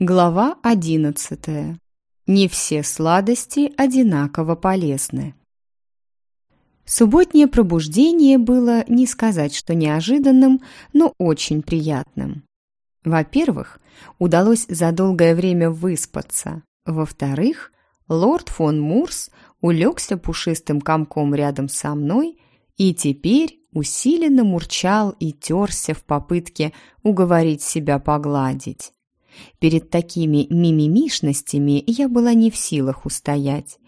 Глава одиннадцатая. Не все сладости одинаково полезны. Субботнее пробуждение было не сказать, что неожиданным, но очень приятным. Во-первых, удалось за долгое время выспаться. Во-вторых, лорд фон Мурс улегся пушистым комком рядом со мной и теперь усиленно мурчал и терся в попытке уговорить себя погладить. Перед такими мимимишностями я была не в силах устоять,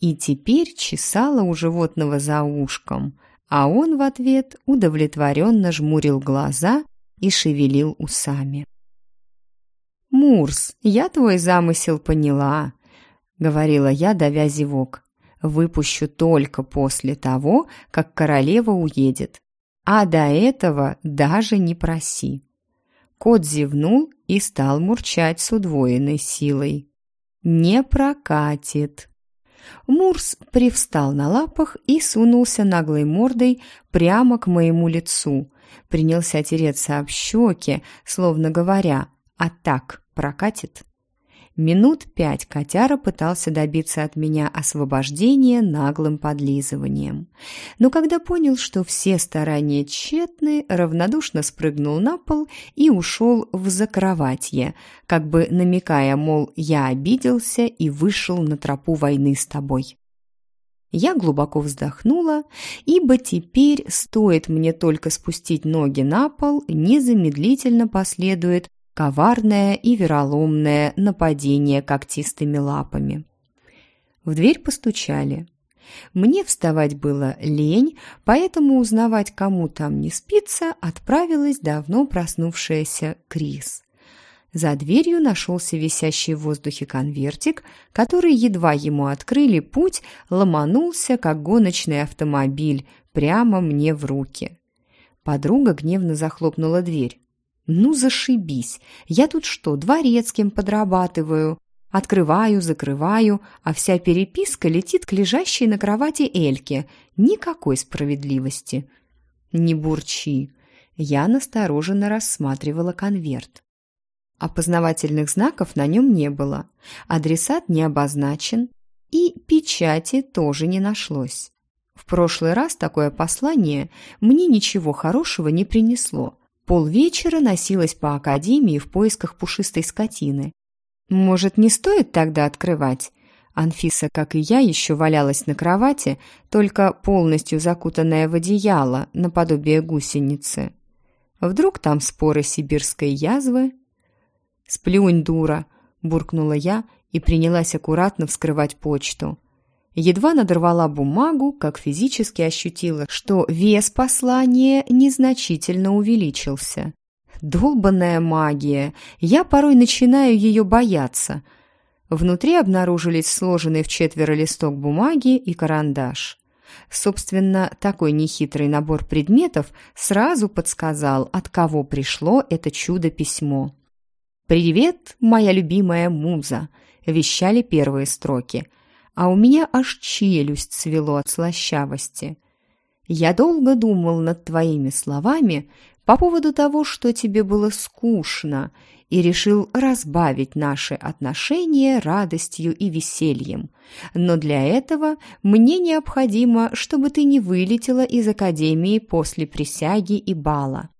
и теперь чесала у животного за ушком, а он в ответ удовлетворенно жмурил глаза и шевелил усами. «Мурс, я твой замысел поняла», — говорила я, давя зевок. «Выпущу только после того, как королева уедет, а до этого даже не проси». Кот зевнул и стал мурчать с удвоенной силой. «Не прокатит!» Мурс привстал на лапах и сунулся наглой мордой прямо к моему лицу. Принялся тереться об щеки, словно говоря, «А так прокатит?» Минут пять котяра пытался добиться от меня освобождения наглым подлизыванием. Но когда понял, что все старания тщетны, равнодушно спрыгнул на пол и ушел в закроватье, как бы намекая, мол, я обиделся и вышел на тропу войны с тобой. Я глубоко вздохнула, ибо теперь, стоит мне только спустить ноги на пол, незамедлительно последует коварное и вероломное нападение когтистыми лапами. В дверь постучали. Мне вставать было лень, поэтому узнавать, кому там не спится, отправилась давно проснувшаяся Крис. За дверью нашелся висящий в воздухе конвертик, который, едва ему открыли путь, ломанулся, как гоночный автомобиль, прямо мне в руки. Подруга гневно захлопнула дверь. Ну, зашибись! Я тут что, дворецким подрабатываю? Открываю, закрываю, а вся переписка летит к лежащей на кровати Эльке. Никакой справедливости. Не бурчи. Я настороженно рассматривала конверт. Опознавательных знаков на нем не было, адресат не обозначен, и печати тоже не нашлось. В прошлый раз такое послание мне ничего хорошего не принесло, Полвечера носилась по академии в поисках пушистой скотины. Может, не стоит тогда открывать? Анфиса, как и я, еще валялась на кровати, только полностью закутанная в одеяло, наподобие гусеницы. Вдруг там споры сибирской язвы? «Сплюнь, дура!» – буркнула я и принялась аккуратно вскрывать почту. Едва надорвала бумагу, как физически ощутила, что вес послания незначительно увеличился. Долбанная магия! Я порой начинаю ее бояться. Внутри обнаружились сложенный в четверо листок бумаги и карандаш. Собственно, такой нехитрый набор предметов сразу подсказал, от кого пришло это чудо-письмо. «Привет, моя любимая муза!» – вещали первые строки – а у меня аж челюсть свело от слащавости. Я долго думал над твоими словами по поводу того, что тебе было скучно, и решил разбавить наши отношения радостью и весельем. Но для этого мне необходимо, чтобы ты не вылетела из академии после присяги и бала.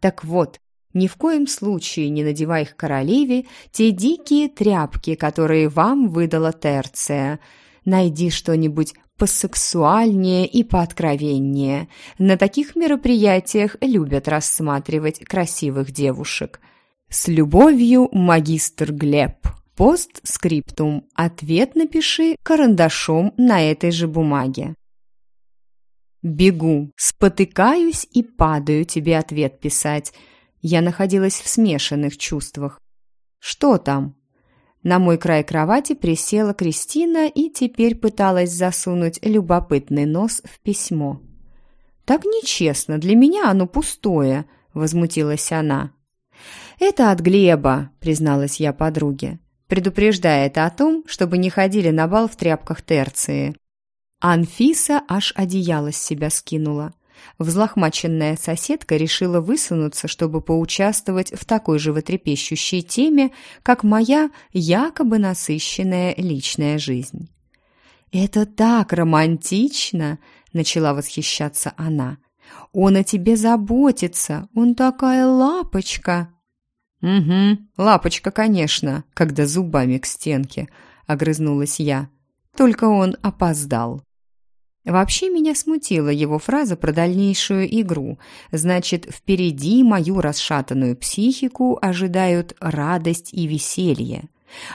Так вот, ни в коем случае не надевай их королеве те дикие тряпки, которые вам выдала Терция – Найди что-нибудь посексуальнее и пооткровеннее. На таких мероприятиях любят рассматривать красивых девушек. С любовью, магистр Глеб. Постскриптум. Ответ напиши карандашом на этой же бумаге. Бегу, спотыкаюсь и падаю тебе ответ писать. Я находилась в смешанных чувствах. Что там? На мой край кровати присела Кристина и теперь пыталась засунуть любопытный нос в письмо. «Так нечестно, для меня оно пустое», — возмутилась она. «Это от Глеба», — призналась я подруге, предупреждая это о том, чтобы не ходили на бал в тряпках терции. Анфиса аж одеяло с себя скинула. Взлохмаченная соседка решила высунуться, чтобы поучаствовать в такой животрепещущей теме, как моя якобы насыщенная личная жизнь. «Это так романтично!» — начала восхищаться она. «Он о тебе заботится, он такая лапочка!» «Угу, лапочка, конечно, когда зубами к стенке», — огрызнулась я. «Только он опоздал». Вообще меня смутила его фраза про дальнейшую игру. Значит, впереди мою расшатанную психику ожидают радость и веселье.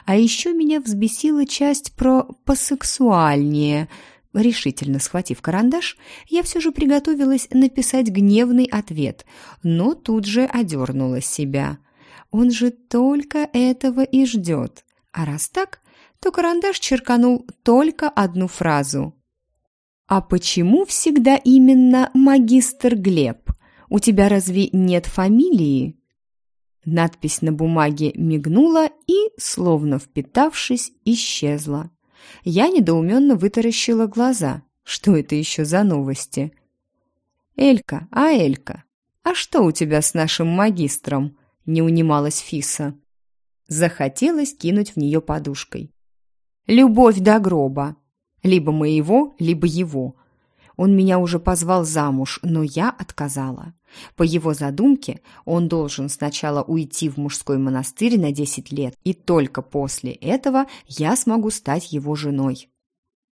А еще меня взбесила часть про посексуальнее. Решительно схватив карандаш, я все же приготовилась написать гневный ответ, но тут же одернула себя. Он же только этого и ждет. А раз так, то карандаш черканул только одну фразу «А почему всегда именно магистр Глеб? У тебя разве нет фамилии?» Надпись на бумаге мигнула и, словно впитавшись, исчезла. Я недоуменно вытаращила глаза. Что это еще за новости? «Элька, а Элька, а что у тебя с нашим магистром?» — не унималась Фиса. Захотелось кинуть в нее подушкой. «Любовь до гроба. Либо моего, либо его. Он меня уже позвал замуж, но я отказала. По его задумке, он должен сначала уйти в мужской монастырь на 10 лет, и только после этого я смогу стать его женой.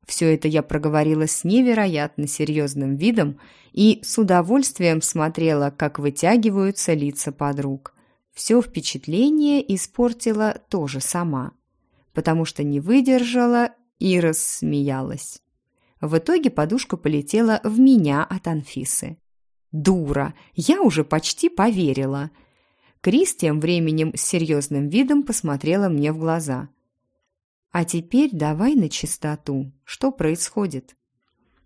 Все это я проговорила с невероятно серьезным видом и с удовольствием смотрела, как вытягиваются лица подруг. Все впечатление испортила тоже сама, потому что не выдержала и рассмеялась. В итоге подушка полетела в меня от Анфисы. «Дура! Я уже почти поверила!» Крис тем временем с серьезным видом посмотрела мне в глаза. «А теперь давай на чистоту. Что происходит?»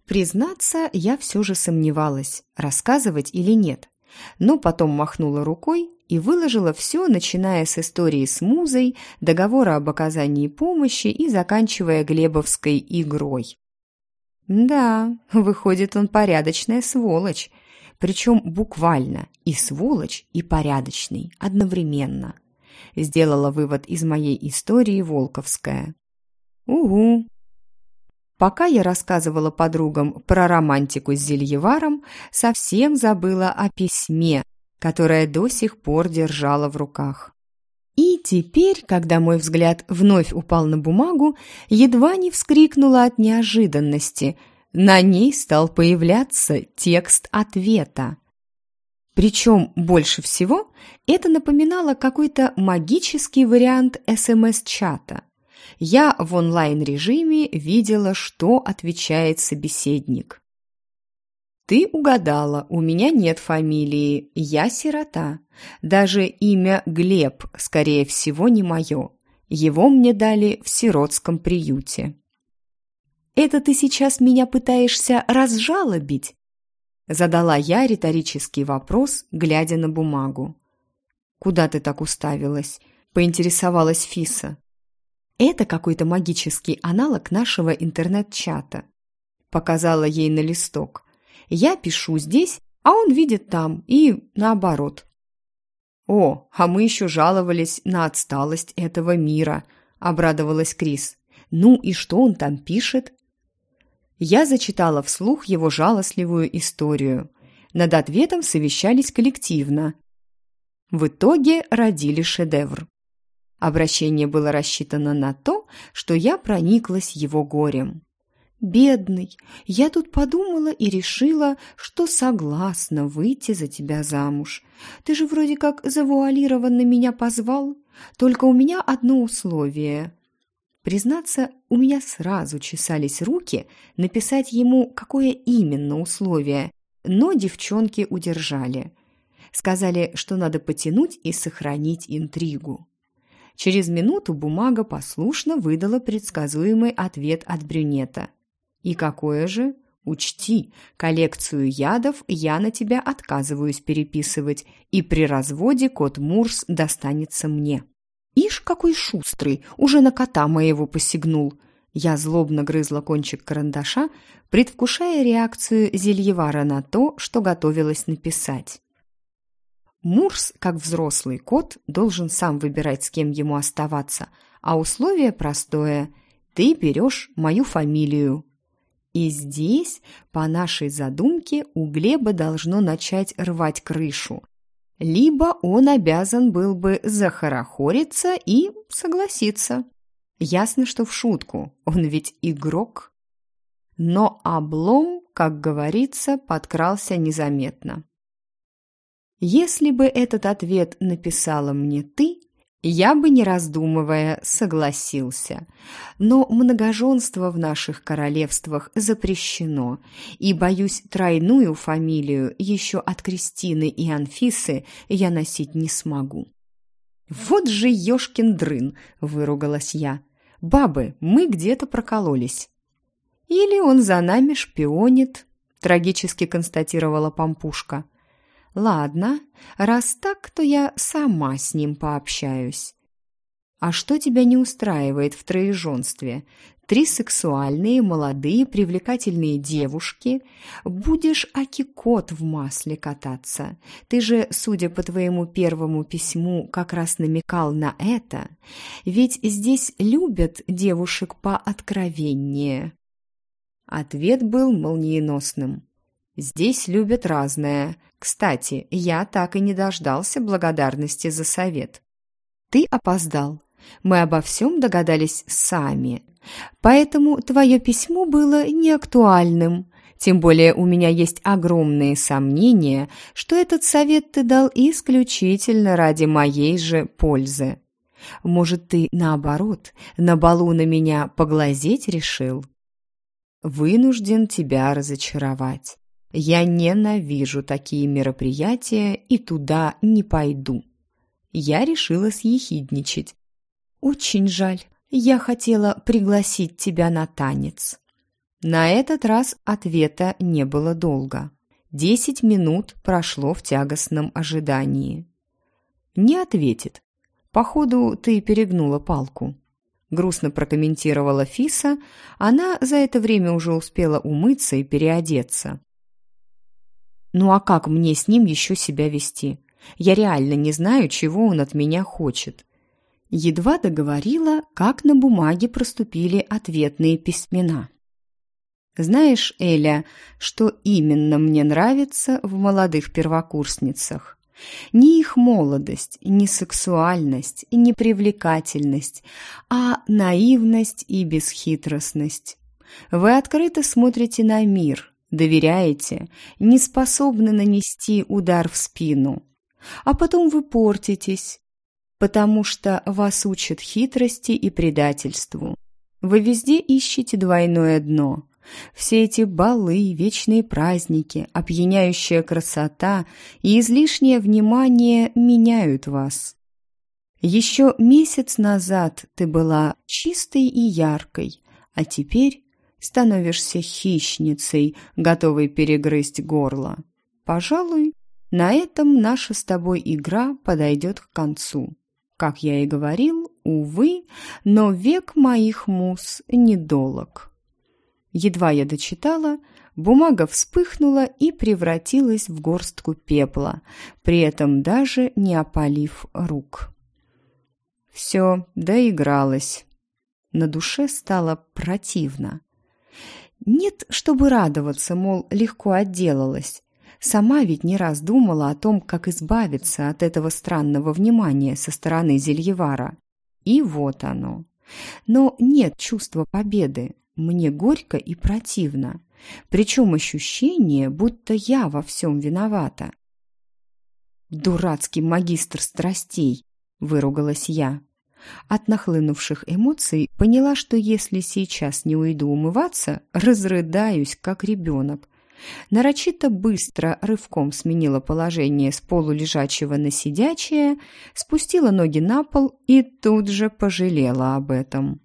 Признаться, я все же сомневалась, рассказывать или нет. Но потом махнула рукой и выложила все, начиная с истории с музой, договора об оказании помощи и заканчивая Глебовской игрой. Да, выходит, он порядочная сволочь, причем буквально и сволочь, и порядочный одновременно. Сделала вывод из моей истории Волковская. Угу. Пока я рассказывала подругам про романтику с Зельеваром, совсем забыла о письме, которое до сих пор держала в руках. И теперь, когда мой взгляд вновь упал на бумагу, едва не вскрикнула от неожиданности. На ней стал появляться текст ответа. Причем больше всего это напоминало какой-то магический вариант СМС-чата. Я в онлайн-режиме видела, что отвечает собеседник. «Ты угадала, у меня нет фамилии, я сирота. Даже имя Глеб, скорее всего, не мое. Его мне дали в сиротском приюте». «Это ты сейчас меня пытаешься разжалобить?» Задала я риторический вопрос, глядя на бумагу. «Куда ты так уставилась?» – поинтересовалась Фиса. «Это какой-то магический аналог нашего интернет-чата», – показала ей на листок. Я пишу здесь, а он видит там, и наоборот. «О, а мы еще жаловались на отсталость этого мира», – обрадовалась Крис. «Ну и что он там пишет?» Я зачитала вслух его жалостливую историю. Над ответом совещались коллективно. В итоге родили шедевр. Обращение было рассчитано на то, что я прониклась его горем. «Бедный, я тут подумала и решила, что согласна выйти за тебя замуж. Ты же вроде как завуалированно меня позвал, только у меня одно условие». Признаться, у меня сразу чесались руки написать ему, какое именно условие, но девчонки удержали. Сказали, что надо потянуть и сохранить интригу. Через минуту бумага послушно выдала предсказуемый ответ от брюнета – и какое же? Учти, коллекцию ядов я на тебя отказываюсь переписывать, и при разводе кот Мурс достанется мне. Ишь, какой шустрый, уже на кота моего посягнул. Я злобно грызла кончик карандаша, предвкушая реакцию Зельевара на то, что готовилась написать. Мурс, как взрослый кот, должен сам выбирать, с кем ему оставаться, а условие простое – ты берешь мою фамилию. И здесь, по нашей задумке, у Глеба должно начать рвать крышу. Либо он обязан был бы захорохориться и согласиться. Ясно, что в шутку, он ведь игрок. Но облом, как говорится, подкрался незаметно. Если бы этот ответ написала мне ты, я бы, не раздумывая, согласился. Но многоженство в наших королевствах запрещено, и, боюсь, тройную фамилию еще от Кристины и Анфисы я носить не смогу. «Вот же ёшкин дрын!» – выругалась я. «Бабы, мы где-то прокололись». «Или он за нами шпионит», – трагически констатировала Пампушка. «Ладно, раз так, то я сама с ним пообщаюсь». «А что тебя не устраивает в троеженстве? три сексуальные, молодые, привлекательные девушки. Будешь аки-кот в масле кататься. Ты же, судя по твоему первому письму, как раз намекал на это. Ведь здесь любят девушек пооткровеннее». Ответ был молниеносным. «Здесь любят разное. Кстати, я так и не дождался благодарности за совет. Ты опоздал. Мы обо всем догадались сами. Поэтому твое письмо было неактуальным. Тем более у меня есть огромные сомнения, что этот совет ты дал исключительно ради моей же пользы. Может, ты, наоборот, на балу на меня поглазеть решил? Вынужден тебя разочаровать. Я ненавижу такие мероприятия и туда не пойду. Я решила съехидничать. Очень жаль. «Я хотела пригласить тебя на танец». На этот раз ответа не было долго. Десять минут прошло в тягостном ожидании. «Не ответит. Походу, ты перегнула палку». Грустно прокомментировала Фиса, она за это время уже успела умыться и переодеться. «Ну а как мне с ним еще себя вести? Я реально не знаю, чего он от меня хочет. Едва договорила, как на бумаге проступили ответные письмена. «Знаешь, Эля, что именно мне нравится в молодых первокурсницах? Не их молодость, не сексуальность, не привлекательность, а наивность и бесхитростность. Вы открыто смотрите на мир, доверяете, не способны нанести удар в спину. А потом вы портитесь, потому что вас учат хитрости и предательству. Вы везде ищете двойное дно. Все эти балы, вечные праздники, опьяняющая красота и излишнее внимание меняют вас. Еще месяц назад ты была чистой и яркой, а теперь становишься хищницей, готовой перегрызть горло. Пожалуй, на этом наша с тобой игра подойдет к концу. Как я и говорил, увы, но век моих мус недолог. Едва я дочитала, бумага вспыхнула и превратилась в горстку пепла, при этом даже не опалив рук. Все, доигралась. На душе стало противно. Нет, чтобы радоваться, мол, легко отделалась. Сама ведь не раз думала о том, как избавиться от этого странного внимания со стороны Зельевара. И вот оно. Но нет чувства победы. Мне горько и противно. Причем ощущение, будто я во всем виновата. «Дурацкий магистр страстей!» – выругалась я. От нахлынувших эмоций поняла, что если сейчас не уйду умываться, разрыдаюсь, как ребенок, Нарочито быстро рывком сменила положение с полулежачего на сидячее, спустила ноги на пол и тут же пожалела об этом.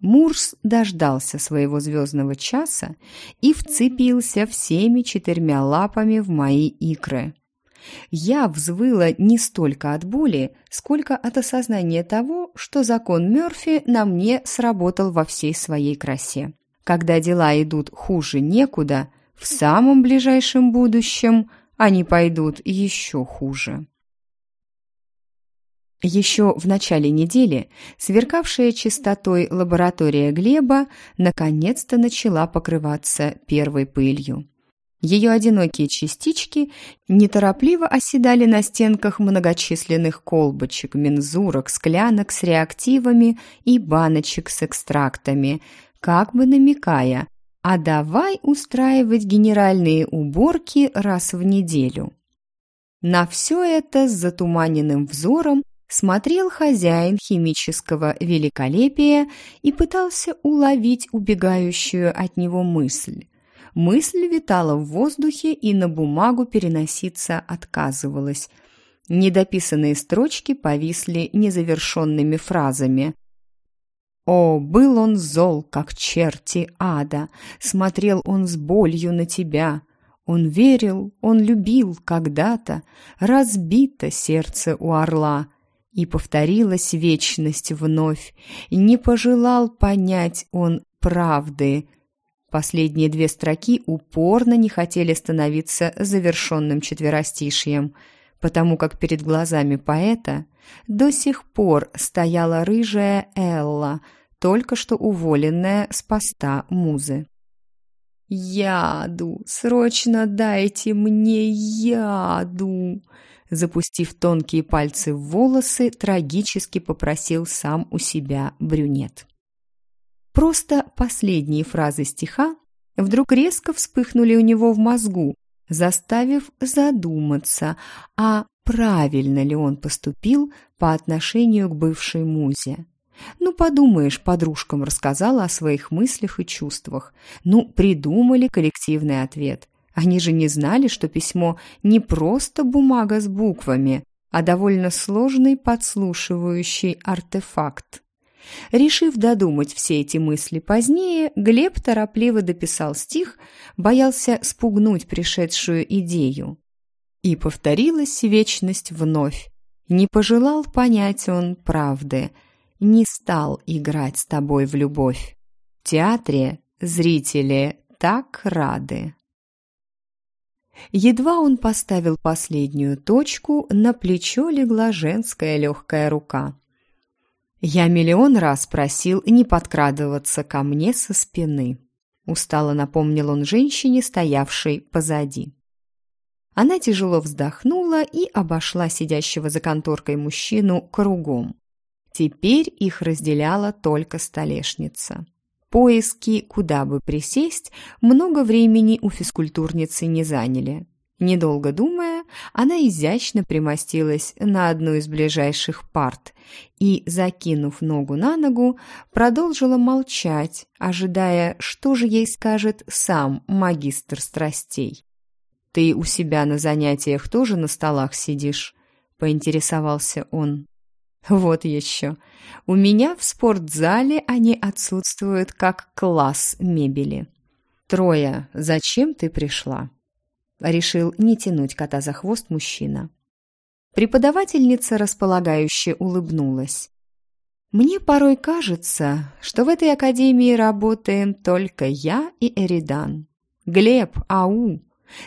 Мурс дождался своего звездного часа и вцепился всеми четырьмя лапами в мои икры. Я взвыла не столько от боли, сколько от осознания того, что закон Мёрфи на мне сработал во всей своей красе. Когда дела идут хуже некуда, в самом ближайшем будущем они пойдут еще хуже. Еще в начале недели сверкавшая чистотой лаборатория Глеба наконец-то начала покрываться первой пылью. Ее одинокие частички неторопливо оседали на стенках многочисленных колбочек, мензурок, склянок с реактивами и баночек с экстрактами, как бы намекая, а давай устраивать генеральные уборки раз в неделю. На все это с затуманенным взором смотрел хозяин химического великолепия и пытался уловить убегающую от него мысль. Мысль витала в воздухе и на бумагу переноситься отказывалась. Недописанные строчки повисли незавершенными фразами. «О, был он зол, как черти ада, смотрел он с болью на тебя». Он верил, он любил когда-то, разбито сердце у орла, и повторилась вечность вновь, не пожелал понять он правды. Последние две строки упорно не хотели становиться завершенным четверостишьем, потому как перед глазами поэта до сих пор стояла рыжая Элла, только что уволенная с поста музы. «Яду! Срочно дайте мне яду!» Запустив тонкие пальцы в волосы, трагически попросил сам у себя брюнет. Просто последние фразы стиха вдруг резко вспыхнули у него в мозгу, заставив задуматься, а правильно ли он поступил по отношению к бывшей музе. Ну, подумаешь, подружкам рассказала о своих мыслях и чувствах. Ну, придумали коллективный ответ. Они же не знали, что письмо не просто бумага с буквами, а довольно сложный подслушивающий артефакт. Решив додумать все эти мысли позднее, Глеб торопливо дописал стих, боялся спугнуть пришедшую идею. И повторилась вечность вновь. Не пожелал понять он правды, не стал играть с тобой в любовь. В театре зрители так рады. Едва он поставил последнюю точку, на плечо легла женская легкая рука. «Я миллион раз просил не подкрадываться ко мне со спины», устало напомнил он женщине, стоявшей позади. Она тяжело вздохнула и обошла сидящего за конторкой мужчину кругом. Теперь их разделяла только столешница. Поиски, куда бы присесть, много времени у физкультурницы не заняли. Недолго думая, она изящно примостилась на одну из ближайших парт и, закинув ногу на ногу, продолжила молчать, ожидая, что же ей скажет сам магистр страстей. «Ты у себя на занятиях тоже на столах сидишь?» — поинтересовался он. Вот еще. У меня в спортзале они отсутствуют как класс мебели. Троя, зачем ты пришла? Решил не тянуть кота за хвост мужчина. Преподавательница располагающе улыбнулась. «Мне порой кажется, что в этой академии работаем только я и Эридан. Глеб, ау,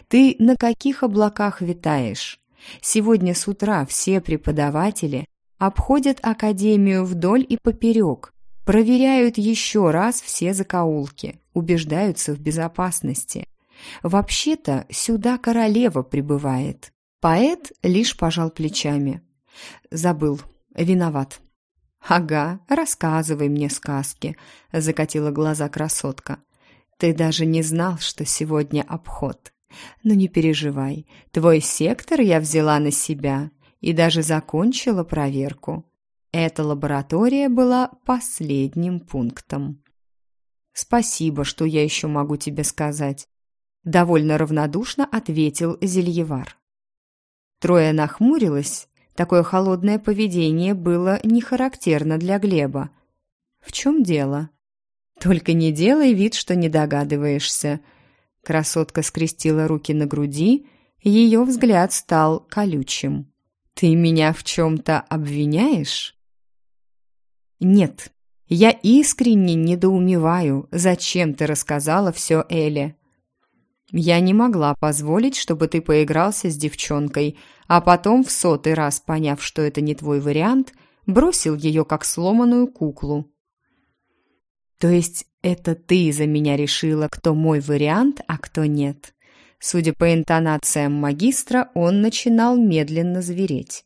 ты на каких облаках витаешь? Сегодня с утра все преподаватели обходят академию вдоль и поперек, проверяют еще раз все закоулки, убеждаются в безопасности. Вообще-то сюда королева прибывает. Поэт лишь пожал плечами. Забыл, виноват. «Ага, рассказывай мне сказки», — закатила глаза красотка. «Ты даже не знал, что сегодня обход. Но не переживай, твой сектор я взяла на себя и даже закончила проверку. Эта лаборатория была последним пунктом. «Спасибо, что я еще могу тебе сказать», — довольно равнодушно ответил Зельевар. Троя нахмурилась. Такое холодное поведение было не характерно для Глеба. «В чем дело?» «Только не делай вид, что не догадываешься». Красотка скрестила руки на груди Ее взгляд стал колючим. «Ты меня в чем-то обвиняешь?» «Нет, я искренне недоумеваю, зачем ты рассказала все Эле. Я не могла позволить, чтобы ты поигрался с девчонкой, а потом, в сотый раз поняв, что это не твой вариант, бросил ее как сломанную куклу. То есть это ты за меня решила, кто мой вариант, а кто нет. Судя по интонациям магистра, он начинал медленно звереть.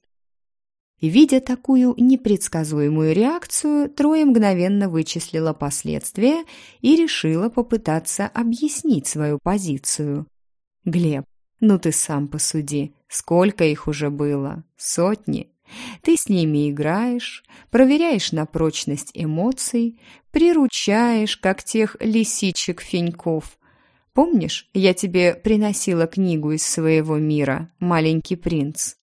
Видя такую непредсказуемую реакцию, Трое мгновенно вычислила последствия и решила попытаться объяснить свою позицию. «Глеб, ну ты сам посуди, сколько их уже было? Сотни? Ты с ними играешь, проверяешь на прочность эмоций, приручаешь, как тех лисичек-феньков. Помнишь, я тебе приносила книгу из своего мира «Маленький принц»?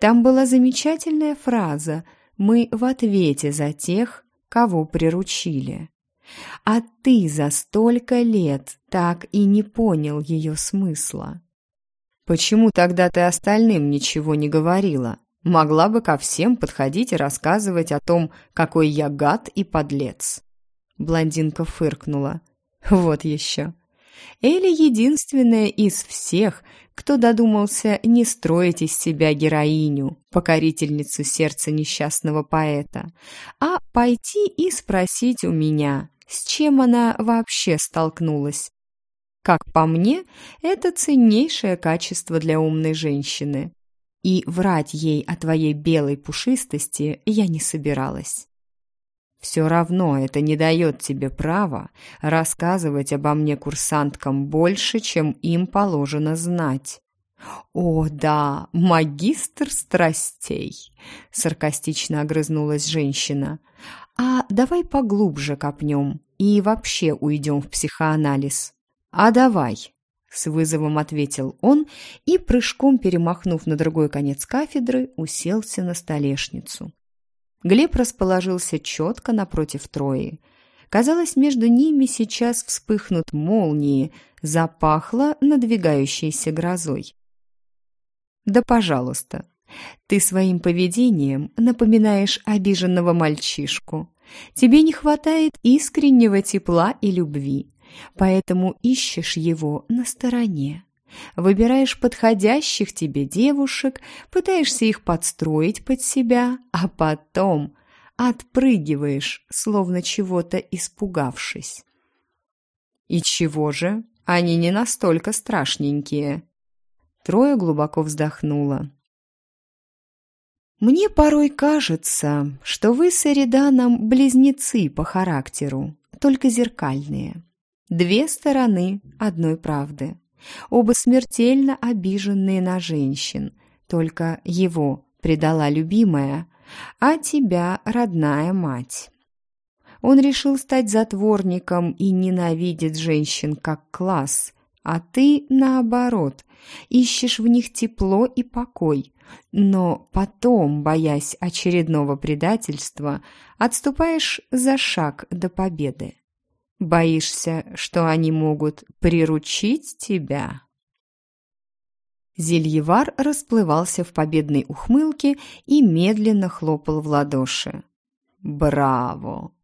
Там была замечательная фраза «Мы в ответе за тех, кого приручили». А ты за столько лет так и не понял ее смысла. Почему тогда ты остальным ничего не говорила? Могла бы ко всем подходить и рассказывать о том, какой я гад и подлец. Блондинка фыркнула. Вот еще. Элли единственная из всех, кто додумался не строить из себя героиню, покорительницу сердца несчастного поэта, а пойти и спросить у меня, с чем она вообще столкнулась. Как по мне, это ценнейшее качество для умной женщины. И врать ей о твоей белой пушистости я не собиралась. Все равно это не дает тебе права рассказывать обо мне курсанткам больше, чем им положено знать. «О, да, магистр страстей!» — саркастично огрызнулась женщина. «А давай поглубже копнем и вообще уйдем в психоанализ». «А давай!» — с вызовом ответил он и, прыжком перемахнув на другой конец кафедры, уселся на столешницу. Глеб расположился четко напротив Трои. Казалось, между ними сейчас вспыхнут молнии, запахло надвигающейся грозой. «Да пожалуйста, ты своим поведением напоминаешь обиженного мальчишку. Тебе не хватает искреннего тепла и любви, поэтому ищешь его на стороне. Выбираешь подходящих тебе девушек, пытаешься их подстроить под себя, а потом отпрыгиваешь, словно чего-то испугавшись. И чего же? Они не настолько страшненькие. Трое глубоко вздохнула. «Мне порой кажется, что вы с Эриданом близнецы по характеру, только зеркальные. Две стороны одной правды оба смертельно обиженные на женщин. Только его предала любимая, а тебя родная мать. Он решил стать затворником и ненавидит женщин как класс, а ты, наоборот, ищешь в них тепло и покой, но потом, боясь очередного предательства, отступаешь за шаг до победы. Боишься, что они могут приручить тебя?» Зельевар расплывался в победной ухмылке и медленно хлопал в ладоши. «Браво!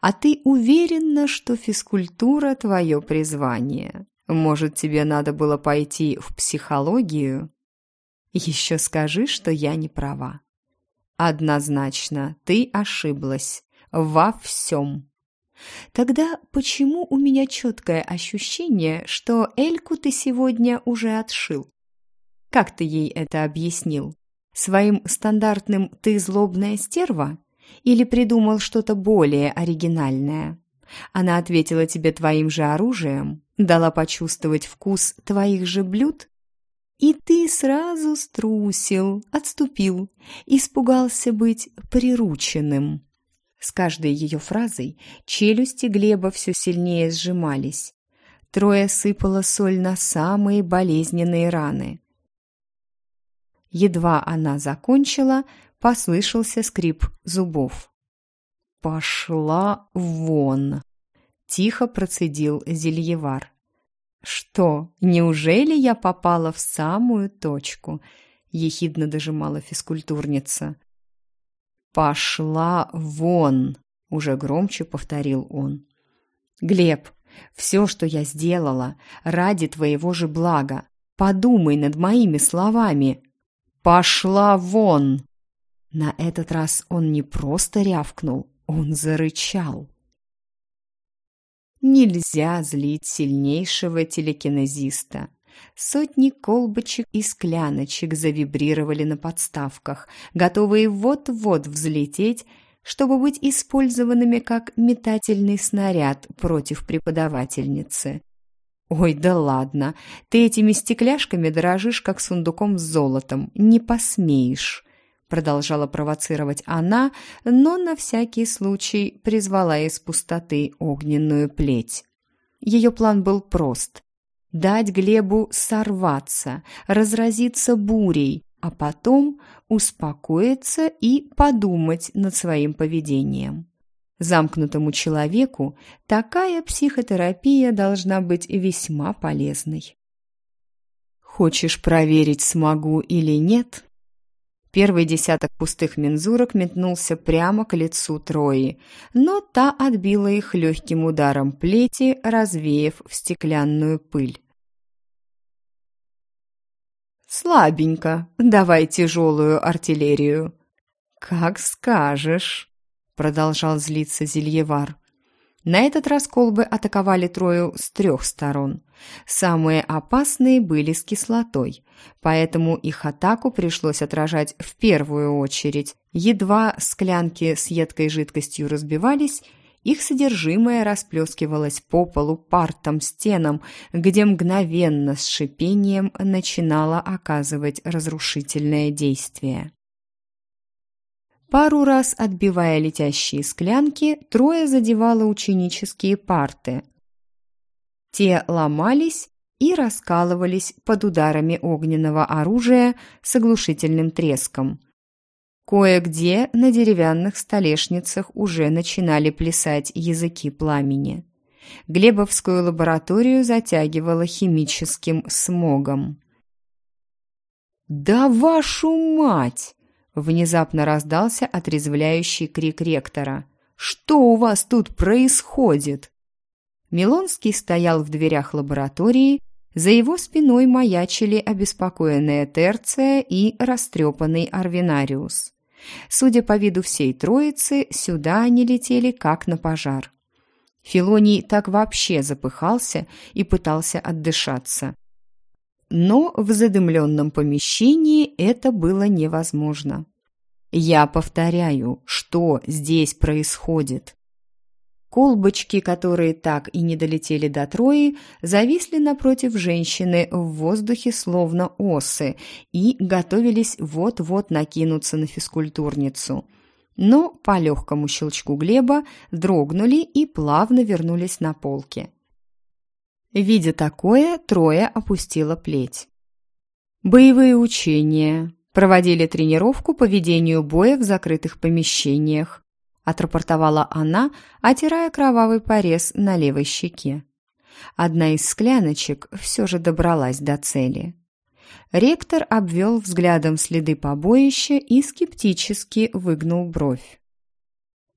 А ты уверена, что физкультура – твое призвание? Может, тебе надо было пойти в психологию? Еще скажи, что я не права. Однозначно, ты ошиблась. Во всем. Тогда почему у меня четкое ощущение, что Эльку ты сегодня уже отшил? Как ты ей это объяснил? Своим стандартным «ты злобная стерва» или придумал что-то более оригинальное? Она ответила тебе твоим же оружием, дала почувствовать вкус твоих же блюд? И ты сразу струсил, отступил, испугался быть прирученным. С каждой ее фразой челюсти Глеба все сильнее сжимались. Трое сыпала соль на самые болезненные раны. Едва она закончила, послышался скрип зубов. «Пошла вон!» — тихо процедил Зельевар. «Что, неужели я попала в самую точку?» — ехидно дожимала физкультурница. «Пошла вон!» — уже громче повторил он. «Глеб, все, что я сделала, ради твоего же блага. Подумай над моими словами. Пошла вон!» На этот раз он не просто рявкнул, он зарычал. Нельзя злить сильнейшего телекинезиста. Сотни колбочек и скляночек завибрировали на подставках, готовые вот-вот взлететь, чтобы быть использованными как метательный снаряд против преподавательницы. «Ой, да ладно, ты этими стекляшками дорожишь, как сундуком с золотом, не посмеешь!» продолжала провоцировать она, но на всякий случай призвала из пустоты огненную плеть. Ее план был прост – дать Глебу сорваться, разразиться бурей, а потом успокоиться и подумать над своим поведением. Замкнутому человеку такая психотерапия должна быть весьма полезной. Хочешь проверить, смогу или нет? Первый десяток пустых мензурок метнулся прямо к лицу Трои, но та отбила их легким ударом плети, развеяв в стеклянную пыль. «Слабенько. Давай тяжелую артиллерию». «Как скажешь», — продолжал злиться Зельевар. На этот раз колбы атаковали Трою с трех сторон. Самые опасные были с кислотой, поэтому их атаку пришлось отражать в первую очередь. Едва склянки с едкой жидкостью разбивались, их содержимое расплескивалось по полу партом стенам, где мгновенно с шипением начинало оказывать разрушительное действие. Пару раз отбивая летящие склянки, трое задевало ученические парты. Те ломались и раскалывались под ударами огненного оружия с оглушительным треском. Кое-где на деревянных столешницах уже начинали плясать языки пламени. Глебовскую лабораторию затягивало химическим смогом. «Да вашу мать!» Внезапно раздался отрезвляющий крик ректора. «Что у вас тут происходит?» Милонский стоял в дверях лаборатории, за его спиной маячили обеспокоенная Терция и растрепанный Арвинариус. Судя по виду всей троицы, сюда они летели как на пожар. Филоний так вообще запыхался и пытался отдышаться но в задымленном помещении это было невозможно. Я повторяю, что здесь происходит? Колбочки, которые так и не долетели до Трои, зависли напротив женщины в воздухе словно осы и готовились вот-вот накинуться на физкультурницу. Но по легкому щелчку Глеба дрогнули и плавно вернулись на полки. Видя такое, трое опустила плеть. Боевые учения. Проводили тренировку по ведению боя в закрытых помещениях. Отрапортовала она, отирая кровавый порез на левой щеке. Одна из скляночек все же добралась до цели. Ректор обвел взглядом следы побоища и скептически выгнул бровь.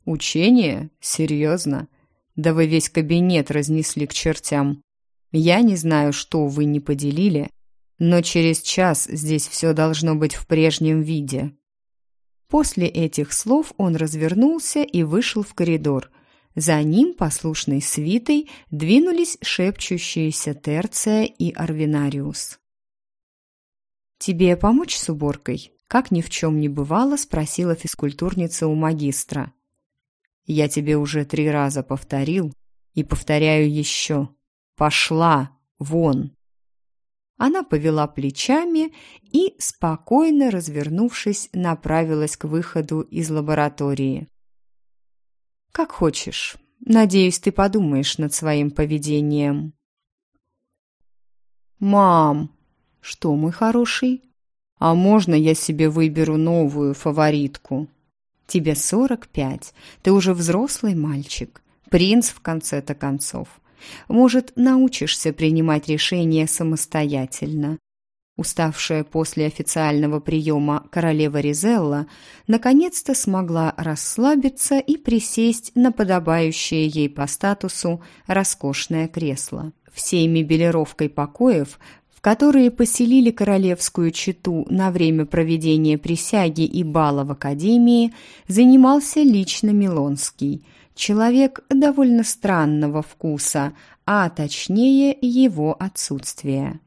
«Учение? Серьезно? Да вы весь кабинет разнесли к чертям. Я не знаю, что вы не поделили, но через час здесь все должно быть в прежнем виде». После этих слов он развернулся и вышел в коридор. За ним, послушной свитой, двинулись шепчущиеся Терция и Арвинариус. «Тебе помочь с уборкой?» Как ни в чем не бывало, спросила физкультурница у магистра. «Я тебе уже три раза повторил и повторяю еще. Пошла вон!» Она повела плечами и, спокойно развернувшись, направилась к выходу из лаборатории. «Как хочешь. Надеюсь, ты подумаешь над своим поведением». «Мам!» «Что, мой хороший?» «А можно я себе выберу новую фаворитку?» «Тебе сорок пять. Ты уже взрослый мальчик. Принц, в конце-то концов. Может, научишься принимать решения самостоятельно. Уставшая после официального приема королева Ризелла наконец-то смогла расслабиться и присесть на подобающее ей по статусу роскошное кресло. Всей мебелировкой покоев, в которые поселили королевскую чету на время проведения присяги и бала в академии, занимался лично Милонский, человек довольно странного вкуса, а точнее его отсутствия.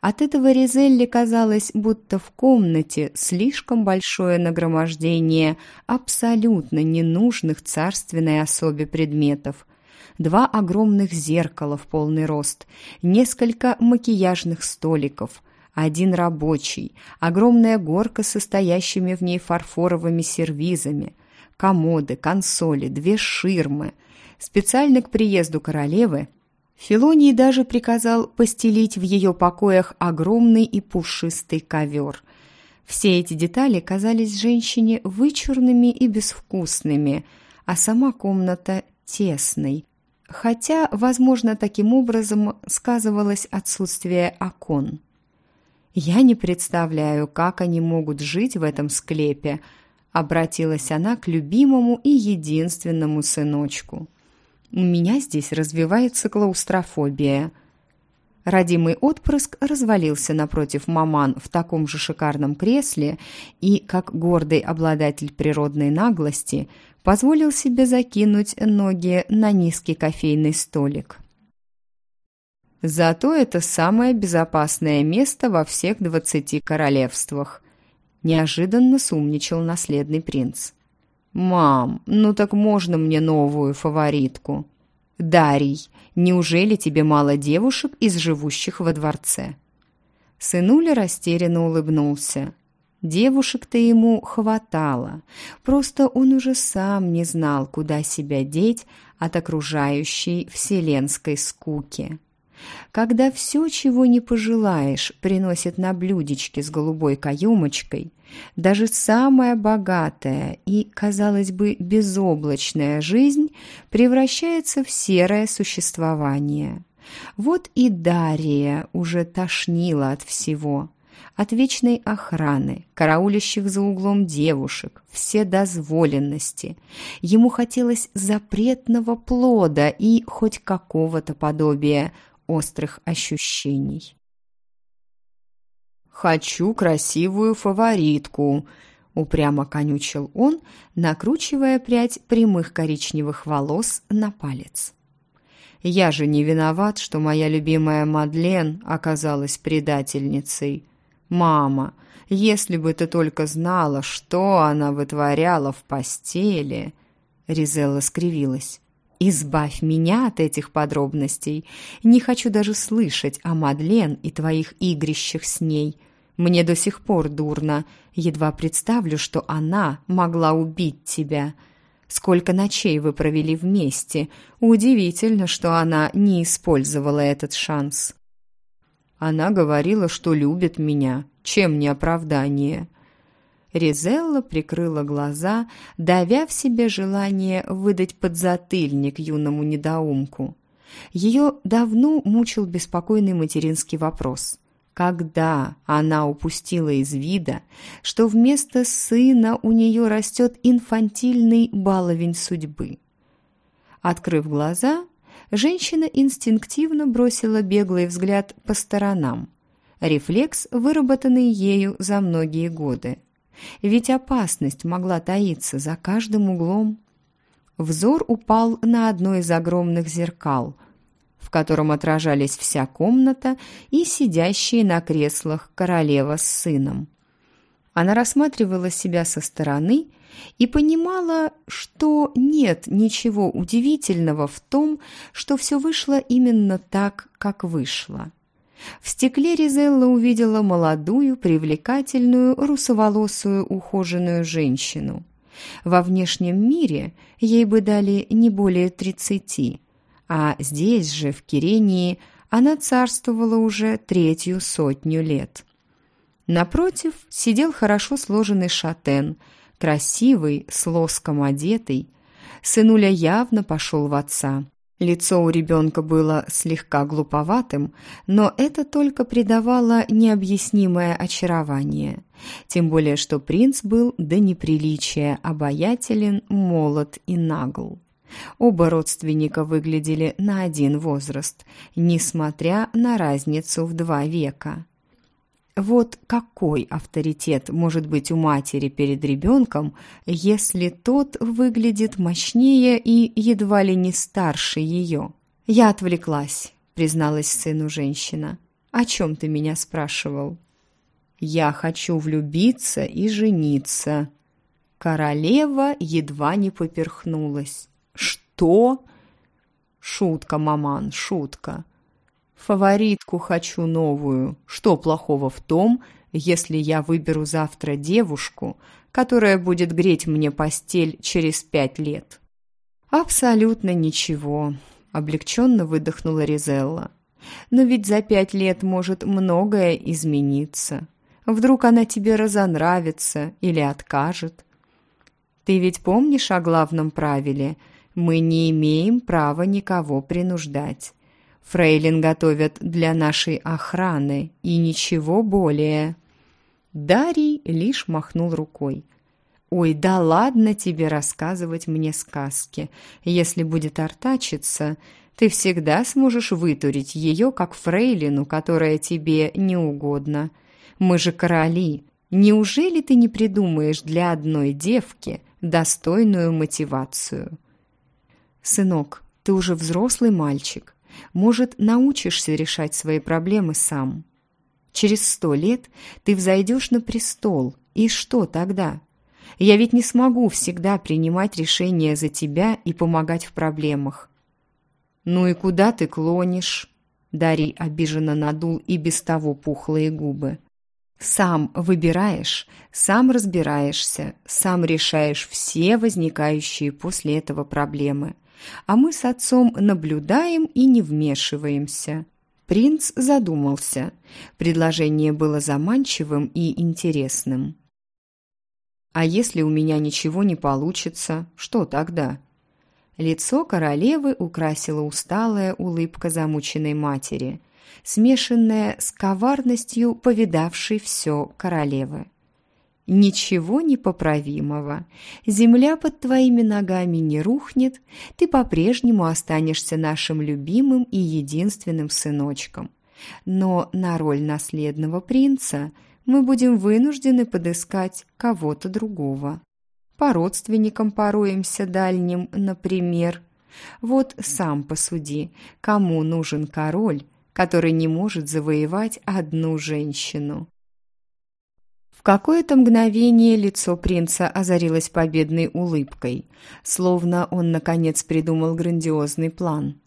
От этого Ризелли казалось, будто в комнате слишком большое нагромождение абсолютно ненужных царственной особе предметов. Два огромных зеркала в полный рост, несколько макияжных столиков, один рабочий, огромная горка со стоящими в ней фарфоровыми сервизами, комоды, консоли, две ширмы. Специально к приезду королевы Филоний даже приказал постелить в ее покоях огромный и пушистый ковер. Все эти детали казались женщине вычурными и безвкусными, а сама комната тесной, хотя, возможно, таким образом сказывалось отсутствие окон. «Я не представляю, как они могут жить в этом склепе», обратилась она к любимому и единственному сыночку – у меня здесь развивается клаустрофобия. Родимый отпрыск развалился напротив маман в таком же шикарном кресле и, как гордый обладатель природной наглости, позволил себе закинуть ноги на низкий кофейный столик. Зато это самое безопасное место во всех двадцати королевствах. Неожиданно сумничал наследный принц. «Мам, ну так можно мне новую фаворитку?» «Дарий, неужели тебе мало девушек из живущих во дворце?» Сынуля растерянно улыбнулся. Девушек-то ему хватало, просто он уже сам не знал, куда себя деть от окружающей вселенской скуки. Когда все, чего не пожелаешь, приносит на блюдечке с голубой каемочкой, даже самая богатая и, казалось бы, безоблачная жизнь превращается в серое существование. Вот и Дария уже тошнила от всего. От вечной охраны, караулящих за углом девушек, вседозволенности. Ему хотелось запретного плода и хоть какого-то подобия острых ощущений. «Хочу красивую фаворитку», — упрямо конючил он, накручивая прядь прямых коричневых волос на палец. «Я же не виноват, что моя любимая Мадлен оказалась предательницей. Мама, если бы ты только знала, что она вытворяла в постели...» Ризелла скривилась. Избавь меня от этих подробностей. Не хочу даже слышать о Мадлен и твоих игрищах с ней. Мне до сих пор дурно. Едва представлю, что она могла убить тебя. Сколько ночей вы провели вместе. Удивительно, что она не использовала этот шанс. Она говорила, что любит меня. Чем не оправдание?» Ризелла прикрыла глаза, давя в себе желание выдать подзатыльник юному недоумку. Ее давно мучил беспокойный материнский вопрос. Когда она упустила из вида, что вместо сына у нее растет инфантильный баловень судьбы? Открыв глаза, женщина инстинктивно бросила беглый взгляд по сторонам. Рефлекс, выработанный ею за многие годы. Ведь опасность могла таиться за каждым углом. Взор упал на одно из огромных зеркал, в котором отражались вся комната и сидящие на креслах королева с сыном. Она рассматривала себя со стороны и понимала, что нет ничего удивительного в том, что все вышло именно так, как вышло. В стекле Ризелла увидела молодую, привлекательную, русоволосую, ухоженную женщину. Во внешнем мире ей бы дали не более тридцати, а здесь же, в Кирении, она царствовала уже третью сотню лет. Напротив сидел хорошо сложенный шатен, красивый, с лоском одетый. Сынуля явно пошел в отца. Лицо у ребенка было слегка глуповатым, но это только придавало необъяснимое очарование. Тем более, что принц был до неприличия обаятелен, молод и нагл. Оба родственника выглядели на один возраст, несмотря на разницу в два века. Вот какой авторитет может быть у матери перед ребенком, если тот выглядит мощнее и едва ли не старше ее? «Я отвлеклась», — призналась сыну женщина. «О чем ты меня спрашивал?» «Я хочу влюбиться и жениться». Королева едва не поперхнулась. «Что?» «Шутка, маман, шутка. Фаворитку хочу новую. Что плохого в том, если я выберу завтра девушку, которая будет греть мне постель через пять лет? Абсолютно ничего, облегченно выдохнула Ризелла. Но ведь за пять лет может многое измениться. Вдруг она тебе разонравится или откажет. Ты ведь помнишь о главном правиле? Мы не имеем права никого принуждать. Фрейлин готовят для нашей охраны и ничего более». Дарий лишь махнул рукой. «Ой, да ладно тебе рассказывать мне сказки. Если будет артачиться, ты всегда сможешь вытурить ее, как фрейлину, которая тебе не угодна. Мы же короли. Неужели ты не придумаешь для одной девки достойную мотивацию?» «Сынок, ты уже взрослый мальчик. Может, научишься решать свои проблемы сам. Через сто лет ты взойдешь на престол, и что тогда? Я ведь не смогу всегда принимать решения за тебя и помогать в проблемах. Ну и куда ты клонишь? Дарий обиженно надул и без того пухлые губы. Сам выбираешь, сам разбираешься, сам решаешь все возникающие после этого проблемы а мы с отцом наблюдаем и не вмешиваемся. Принц задумался. Предложение было заманчивым и интересным. «А если у меня ничего не получится, что тогда?» Лицо королевы украсила усталая улыбка замученной матери, смешанная с коварностью повидавшей все королевы. Ничего непоправимого. Земля под твоими ногами не рухнет, ты по-прежнему останешься нашим любимым и единственным сыночком. Но на роль наследного принца мы будем вынуждены подыскать кого-то другого. По родственникам пороемся дальним, например. Вот сам посуди, кому нужен король, который не может завоевать одну женщину. В какое-то мгновение лицо принца озарилось победной улыбкой, словно он, наконец, придумал грандиозный план,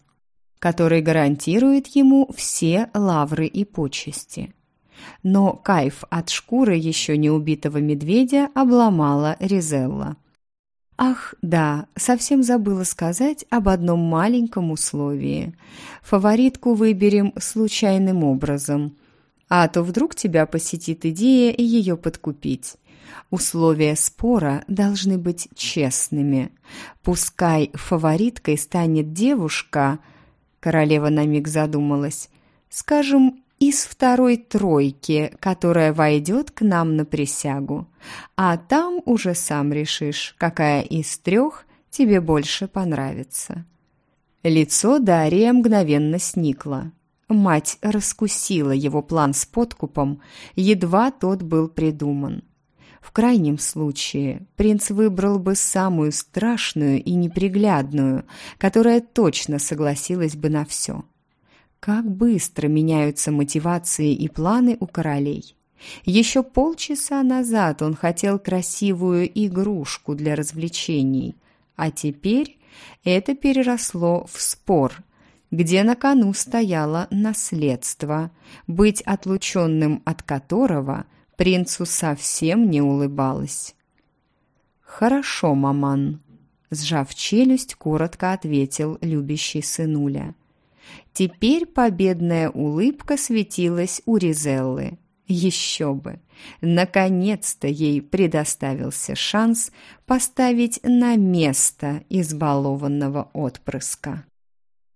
который гарантирует ему все лавры и почести. Но кайф от шкуры еще не убитого медведя обломала Ризелла. Ах, да, совсем забыла сказать об одном маленьком условии. Фаворитку выберем случайным образом – а то вдруг тебя посетит идея ее подкупить. Условия спора должны быть честными. Пускай фавориткой станет девушка, королева на миг задумалась, скажем, из второй тройки, которая войдет к нам на присягу. А там уже сам решишь, какая из трех тебе больше понравится. Лицо Дария мгновенно сникло. Мать раскусила его план с подкупом, едва тот был придуман. В крайнем случае принц выбрал бы самую страшную и неприглядную, которая точно согласилась бы на все. Как быстро меняются мотивации и планы у королей. Еще полчаса назад он хотел красивую игрушку для развлечений, а теперь это переросло в спор – где на кону стояло наследство, быть отлученным от которого принцу совсем не улыбалось. «Хорошо, маман», — сжав челюсть, коротко ответил любящий сынуля. Теперь победная улыбка светилась у Ризеллы. Еще бы! Наконец-то ей предоставился шанс поставить на место избалованного отпрыска.